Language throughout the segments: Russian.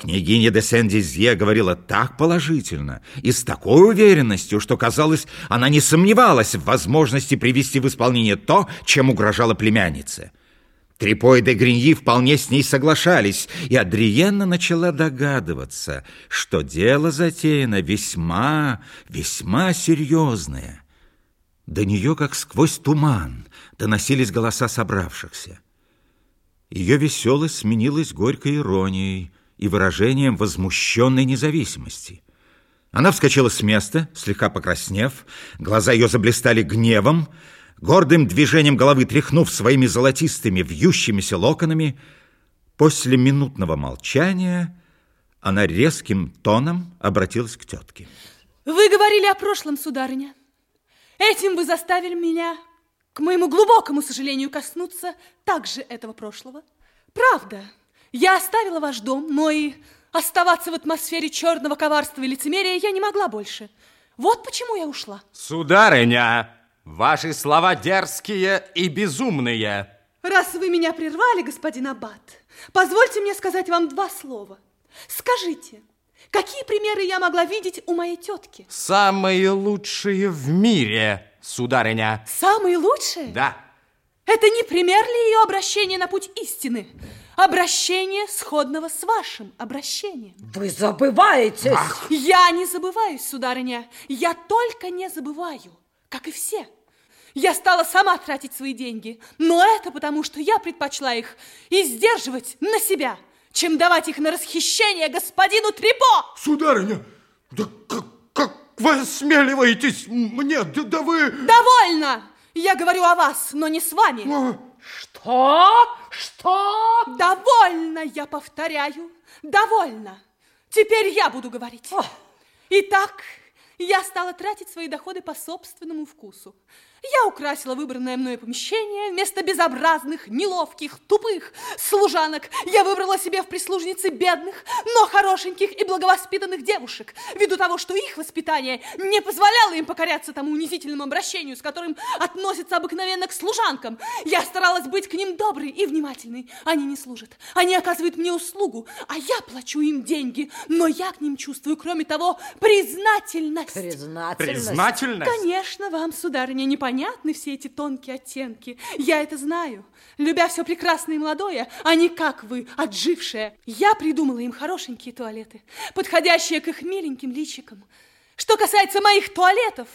Княгиня де Сен-Дизье говорила так положительно и с такой уверенностью, что, казалось, она не сомневалась в возможности привести в исполнение то, чем угрожала племяннице. Трипо и де Гриньи вполне с ней соглашались, и Адриенна начала догадываться, что дело затеяно весьма, весьма серьезное. До нее, как сквозь туман, доносились голоса собравшихся. Ее веселость сменилась горькой иронией, и выражением возмущенной независимости. Она вскочила с места, слегка покраснев, глаза ее заблистали гневом, гордым движением головы тряхнув своими золотистыми вьющимися локонами, после минутного молчания она резким тоном обратилась к тетке. Вы говорили о прошлом, сударыня. Этим вы заставили меня, к моему глубокому сожалению, коснуться также этого прошлого. Правда, я оставила ваш дом, но и оставаться в атмосфере черного коварства и лицемерия я не могла больше. Вот почему я ушла. Сударыня, ваши слова дерзкие и безумные. Раз вы меня прервали, господин Аббат, позвольте мне сказать вам два слова. Скажите, какие примеры я могла видеть у моей тетки? Самые лучшие в мире, сударыня. Самые лучшие? Да. Это не пример ли ее обращения на путь истины? Обращение сходного с вашим обращением. Вы забываетесь. Ах. Я не забываюсь, сударыня. Я только не забываю, как и все. Я стала сама тратить свои деньги, но это потому, что я предпочла их и сдерживать на себя, чем давать их на расхищение господину Трипо. Сударыня, да как, как вы осмеливаетесь мне, да, да вы... Довольно! Я говорю о вас, но не с вами. А... Что? Что? Довольно, я повторяю. Довольно. Теперь я буду говорить. Итак, я стала тратить свои доходы по собственному вкусу. Я украсила выбранное мною помещение вместо безобразных, неловких, тупых служанок. Я выбрала себе в прислужницы бедных, но хорошеньких и благовоспитанных девушек, ввиду того, что их воспитание не позволяло им покоряться тому унизительному обращению, с которым относятся обыкновенно к служанкам. Я старалась быть к ним доброй и внимательной. Они не служат, они оказывают мне услугу, а я плачу им деньги, но я к ним чувствую, кроме того, признательность. Признательность? Признательность? Конечно, вам, сударыня, не понятно понятны все эти тонкие оттенки. Я это знаю. Любя все прекрасное и молодое, а не как вы, отжившая. Я придумала им хорошенькие туалеты, подходящие к их миленьким личикам. Что касается моих туалетов,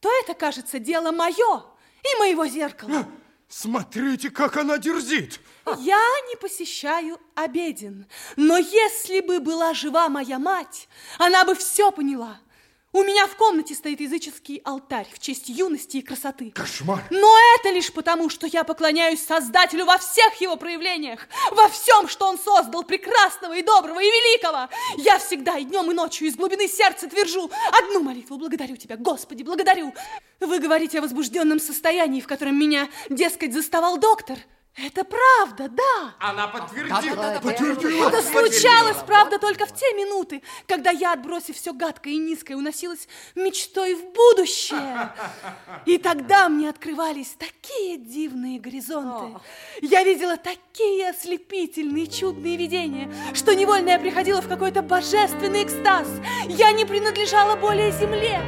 то это, кажется, дело мое и моего зеркала. Смотрите, как она дерзит! Я не посещаю обеден, но если бы была жива моя мать, она бы все поняла. У меня в комнате стоит языческий алтарь в честь юности и красоты. Кошмар! Но это лишь потому, что я поклоняюсь Создателю во всех его проявлениях, во всем, что он создал, прекрасного и доброго и великого. Я всегда и днем, и ночью из глубины сердца твержу одну молитву. Благодарю тебя, Господи, благодарю. Вы говорите о возбужденном состоянии, в котором меня, дескать, заставал доктор. Это правда, да. Она подтвердила. Да, да, подтвердила. Это случалось, правда, только в те минуты, когда я, отбросив все гадкое и низкое, уносилась мечтой в будущее. И тогда мне открывались такие дивные горизонты. Я видела такие ослепительные, чудные видения, что невольно я приходила в какой-то божественный экстаз. Я не принадлежала более земле.